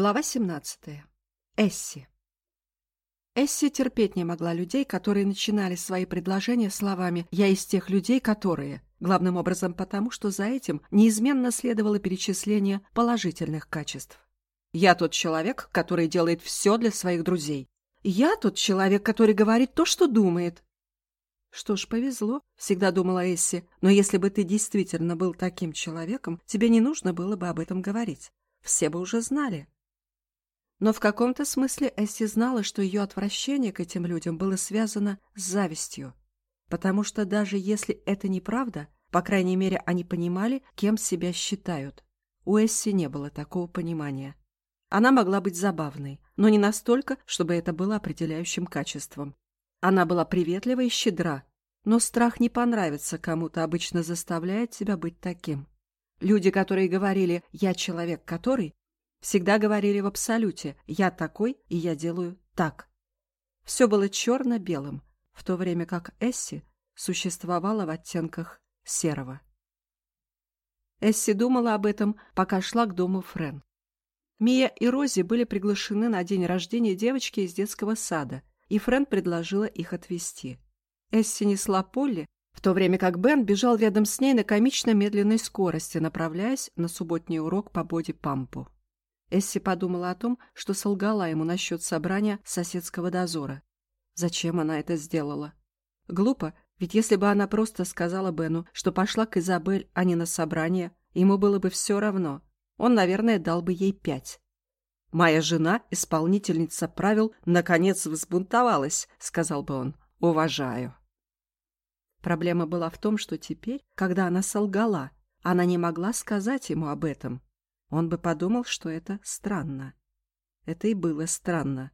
Глава 17. Эсси. Эсси терпеть не могла людей, которые начинали свои предложения словами «я из тех людей, которые», главным образом потому, что за этим неизменно следовало перечисление положительных качеств. «Я тот человек, который делает все для своих друзей. Я тот человек, который говорит то, что думает». «Что ж, повезло», — всегда думала Эсси, «но если бы ты действительно был таким человеком, тебе не нужно было бы об этом говорить. Все бы уже знали». Но в каком-то смысле Эсси знала, что ее отвращение к этим людям было связано с завистью. Потому что даже если это неправда, по крайней мере, они понимали, кем себя считают. У Эсси не было такого понимания. Она могла быть забавной, но не настолько, чтобы это было определяющим качеством. Она была приветлива и щедра, но страх не понравится кому-то обычно заставляет тебя быть таким. Люди, которые говорили «я человек, который», Всегда говорили в абсолюте «я такой, и я делаю так». Все было черно-белым, в то время как Эсси существовала в оттенках серого. Эсси думала об этом, пока шла к дому Френ. Мия и Рози были приглашены на день рождения девочки из детского сада, и Френ предложила их отвезти. Эсси несла Полли, в то время как Бен бежал рядом с ней на комично медленной скорости, направляясь на субботний урок по боди-пампу. Эсси подумала о том, что солгала ему насчет собрания соседского дозора. Зачем она это сделала? Глупо, ведь если бы она просто сказала Бену, что пошла к Изабель, а не на собрание, ему было бы все равно. Он, наверное, дал бы ей пять. «Моя жена, исполнительница правил, наконец взбунтовалась», — сказал бы он. «Уважаю». Проблема была в том, что теперь, когда она солгала, она не могла сказать ему об этом. Он бы подумал, что это странно. Это и было странно.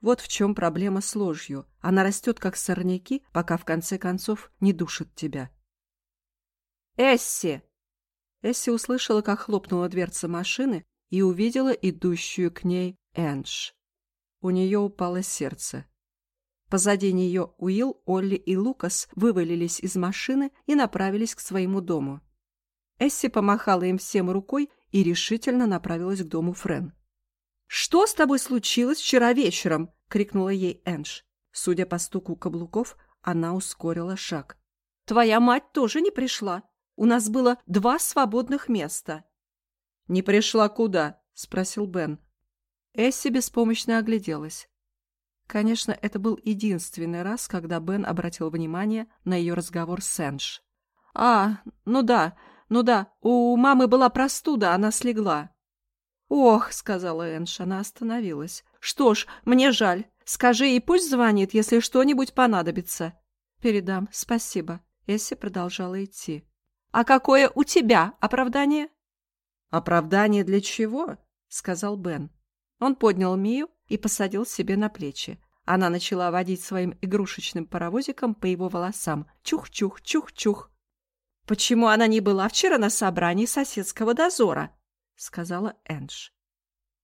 Вот в чем проблема с ложью. Она растет, как сорняки, пока в конце концов не душит тебя. «Эсси!» Эсси услышала, как хлопнула дверца машины и увидела идущую к ней Эндж. У нее упало сердце. Позади нее Уилл, Олли и Лукас вывалились из машины и направились к своему дому. Эсси помахала им всем рукой и решительно направилась к дому Френ. «Что с тобой случилось вчера вечером?» — крикнула ей Эндж. Судя по стуку каблуков, она ускорила шаг. «Твоя мать тоже не пришла. У нас было два свободных места». «Не пришла куда?» — спросил Бен. Эсси беспомощно огляделась. Конечно, это был единственный раз, когда Бен обратил внимание на ее разговор с Эндж. «А, ну да, ну да, у мамы была простуда, она слегла. Ох, сказала Энш, она остановилась. Что ж, мне жаль. Скажи ей, пусть звонит, если что-нибудь понадобится. Передам, спасибо. Эсси продолжала идти. А какое у тебя оправдание? Оправдание для чего? сказал Бен. Он поднял Мию и посадил себе на плечи. Она начала водить своим игрушечным паровозиком по его волосам. Чух-чух, чух-чух. «Почему она не была вчера на собрании соседского дозора?» — сказала Эндж.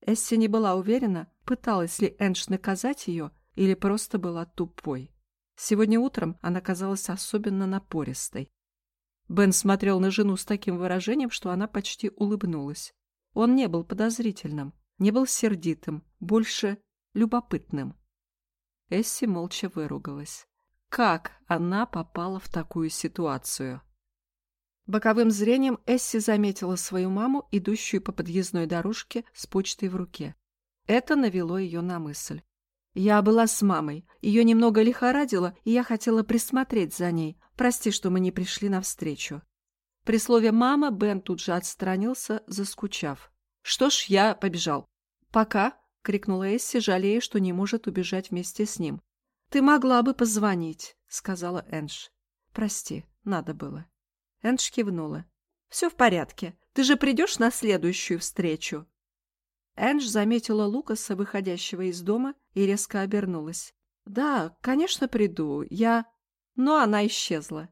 Эсси не была уверена, пыталась ли Эндж наказать ее или просто была тупой. Сегодня утром она казалась особенно напористой. Бен смотрел на жену с таким выражением, что она почти улыбнулась. Он не был подозрительным, не был сердитым, больше любопытным. Эсси молча выругалась. Как она попала в такую ситуацию? Боковым зрением Эсси заметила свою маму, идущую по подъездной дорожке с почтой в руке. Это навело ее на мысль. «Я была с мамой. Ее немного лихорадило, и я хотела присмотреть за ней. Прости, что мы не пришли навстречу». При слове «мама» Бен тут же отстранился, заскучав. «Что ж, я побежал». «Пока», — крикнула Эсси, жалея, что не может убежать вместе с ним. «Ты могла бы позвонить», — сказала Эндж. «Прости, надо было». Эндж кивнула. «Все в порядке. Ты же придешь на следующую встречу?» Эндж заметила Лукаса, выходящего из дома, и резко обернулась. «Да, конечно, приду. Я...» Но она исчезла.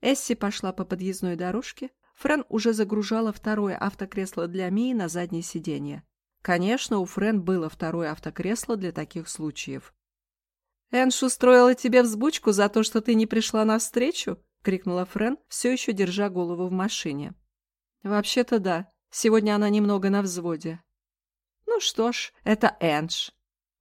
Эсси пошла по подъездной дорожке. Френ уже загружала второе автокресло для Мии на заднее сиденье. Конечно, у Френ было второе автокресло для таких случаев. «Эндж устроила тебе взбучку за то, что ты не пришла навстречу?» — крикнула Френ, все еще держа голову в машине. «Вообще-то да. Сегодня она немного на взводе». «Ну «Ну что ж, это Эндж».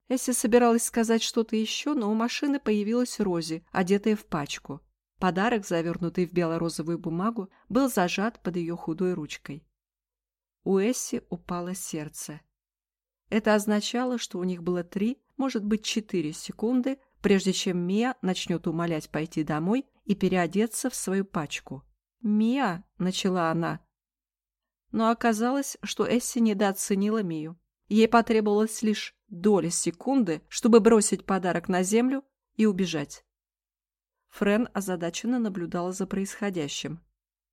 Эсси собиралась сказать что-то еще, но у машины появилась Рози, одетая в пачку. Подарок, завернутый в бело-розовую бумагу, был зажат под ее худой ручкой. У Эсси упало сердце. Это означало, что у них было три, может быть, четыре секунды, прежде чем Мия начнет умолять пойти домой и переодеться в свою пачку. «Мия!» — начала она. Но оказалось, что Эсси недооценила Мию. Ей потребовалось лишь доля секунды, чтобы бросить подарок на землю и убежать. Френ озадаченно наблюдала за происходящим.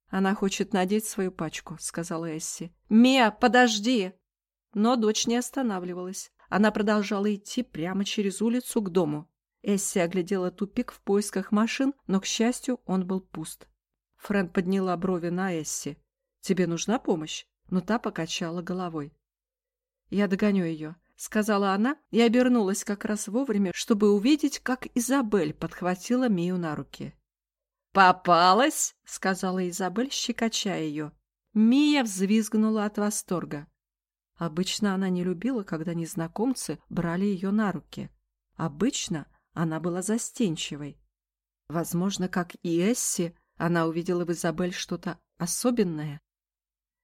«Она хочет надеть свою пачку», — сказала Эсси. «Мия, подожди!» Но дочь не останавливалась. Она продолжала идти прямо через улицу к дому. Эсси оглядела тупик в поисках машин, но, к счастью, он был пуст. Френ подняла брови на Эсси. «Тебе нужна помощь?» Но та покачала головой. «Я догоню ее», — сказала она и обернулась как раз вовремя, чтобы увидеть, как Изабель подхватила Мию на руки. «Попалась!» — сказала Изабель, щекоча ее. Мия взвизгнула от восторга. Обычно она не любила, когда незнакомцы брали ее на руки. Обычно она была застенчивой. Возможно, как и Эсси, она увидела в Изабель что-то особенное.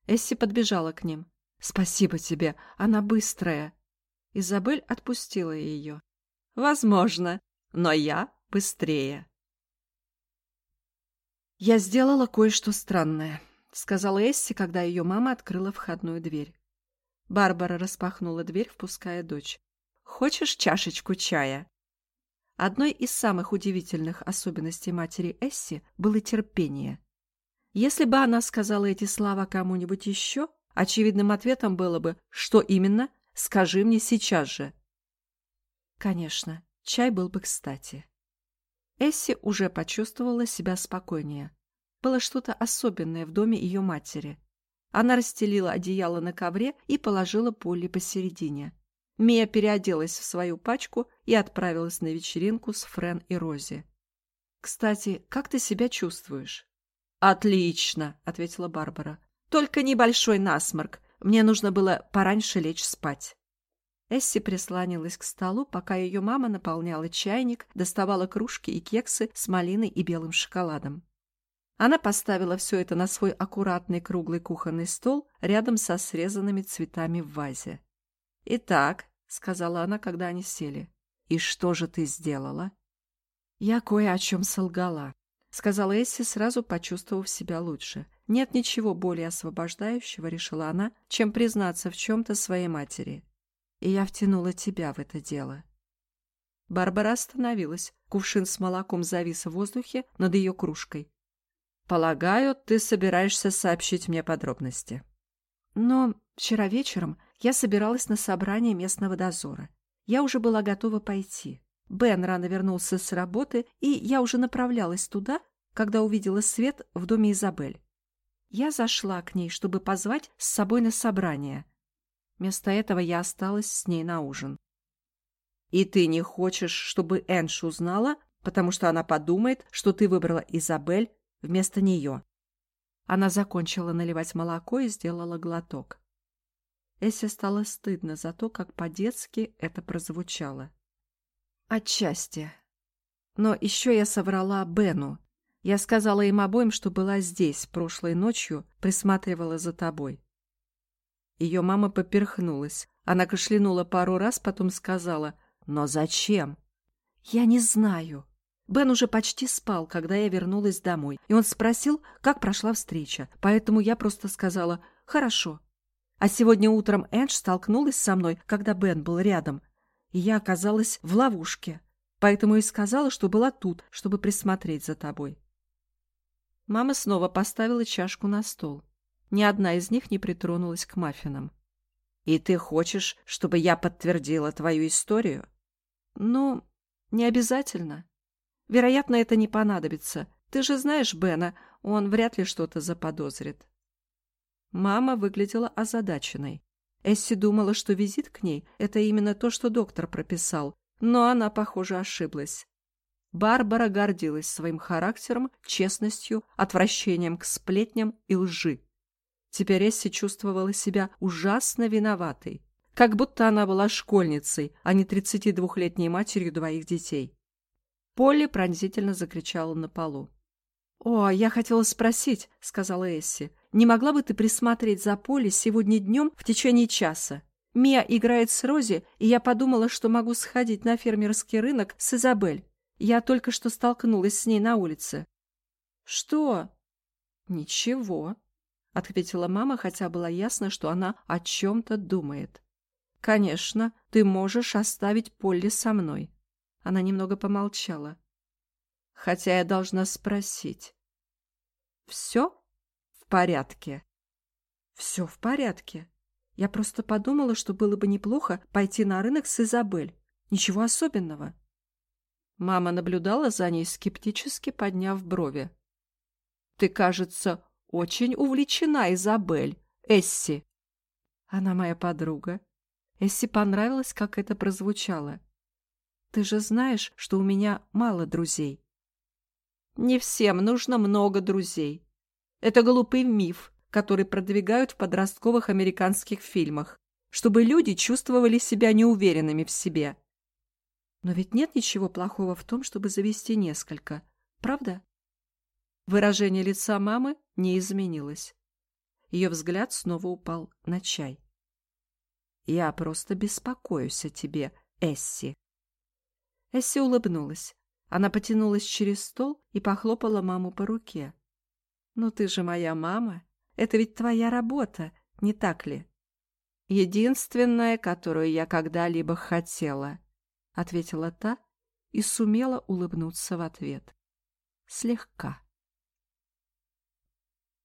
Эсси подбежала к ним. «Спасибо тебе, она быстрая». Изабель отпустила ее. «Возможно, но я быстрее». «Я сделала кое-что странное», — сказала Эсси, когда ее мама открыла входную дверь. Барбара распахнула дверь, впуская дочь. «Хочешь чашечку чая?» Одной из самых удивительных особенностей матери Эсси было терпение. Если бы она сказала эти слова кому-нибудь еще, очевидным ответом было бы «Что именно? Скажи мне сейчас же». Конечно, чай был бы кстати. Эсси уже почувствовала себя спокойнее. Было что-то особенное в доме ее матери. Она расстелила одеяло на ковре и положила Полли посередине. Мия переоделась в свою пачку и отправилась на вечеринку с Френ и Рози. «Кстати, как ты себя чувствуешь?» «Отлично», — ответила Барбара. «Только небольшой насморк. Мне нужно было пораньше лечь спать». Эсси прислонилась к столу, пока ее мама наполняла чайник, доставала кружки и кексы с малиной и белым шоколадом. Она поставила все это на свой аккуратный круглый кухонный стол рядом со срезанными цветами в вазе. «Итак», — сказала она, когда они сели, — «и что же ты сделала?» «Я кое о чем солгала», — сказала Эсси, сразу почувствовав себя лучше. «Нет ничего более освобождающего», — решила она, — «чем признаться в чем-то своей матери. И я втянула тебя в это дело». Барбара остановилась. Кувшин с молоком завис в воздухе над ее кружкой. Полагаю, ты собираешься сообщить мне подробности. Но вчера вечером я собиралась на собрание местного дозора. Я уже была готова пойти. Бен рано вернулся с работы, и я уже направлялась туда, когда увидела свет в доме Изабель. Я зашла к ней, чтобы позвать с собой на собрание. Вместо этого я осталась с ней на ужин. «И ты не хочешь, чтобы Энш узнала, потому что она подумает, что ты выбрала Изабель вместо нее. Она закончила наливать молоко и сделала глоток. Эссе стало стыдно за то, как по-детски это прозвучало. Отчасти. Но еще я соврала Бену. Я сказала им обоим, что была здесь прошлой ночью, присматривала за тобой. Ее мама поперхнулась. Она кашлянула пару раз, потом сказала, «Но зачем?» «Я не знаю», Бен уже почти спал, когда я вернулась домой, и он спросил, как прошла встреча, поэтому я просто сказала «хорошо». А сегодня утром Эндж столкнулась со мной, когда Бен был рядом, и я оказалась в ловушке, поэтому и сказала, что была тут, чтобы присмотреть за тобой. Мама снова поставила чашку на стол. Ни одна из них не притронулась к маффинам. «И ты хочешь, чтобы я подтвердила твою историю?» «Ну, не обязательно», Вероятно, это не понадобится. Ты же знаешь Бена, он вряд ли что-то заподозрит. Мама выглядела озадаченной. Эсси думала, что визит к ней – это именно то, что доктор прописал, но она, похоже, ошиблась. Барбара гордилась своим характером, честностью, отвращением к сплетням и лжи. Теперь Эсси чувствовала себя ужасно виноватой. как будто она была школьницей, а не 32-летней матерью двоих детей. Полли пронзительно закричала на полу. «О, я хотела спросить», — сказала Эсси, «не могла бы ты присмотреть за Полли сегодня днем в течение часа? Мия играет с Рози, и я подумала, что могу сходить на фермерский рынок с Изабель. Я только что столкнулась с ней на улице». «Что?» «Ничего», — ответила мама, хотя было ясно, что она о чем-то думает. «Конечно, ты можешь оставить Полли со мной». Она немного помолчала. «Хотя я должна спросить. Все порядке?» «Все в порядке. Я просто подумала, что было бы неплохо пойти на рынок с Изабель. Ничего особенного». Мама наблюдала за ней, скептически подняв брови. «Ты, кажется, очень увлечена Изабель, Эсси». «Она моя подруга», Эсси понравилось, как это прозвучало. «Ты же знаешь, что у меня мало друзей». «Не всем нужно много друзей. Это глупый миф, который продвигают в подростковых американских фильмах, чтобы люди чувствовали себя неуверенными в себе». «Но ведь нет ничего плохого в том, чтобы завести несколько, правда?» Выражение лица мамы не изменилось. Ее взгляд снова упал на чай. Я просто беспокоюсь о тебе, Эсси. Эсси улыбнулась. Она потянулась через стол и похлопала маму по руке. «Ну ты же моя мама. Это ведь твоя работа, не так ли?» «Единственная, которую я когда-либо хотела», — ответила та и сумела улыбнуться в ответ. Слегка.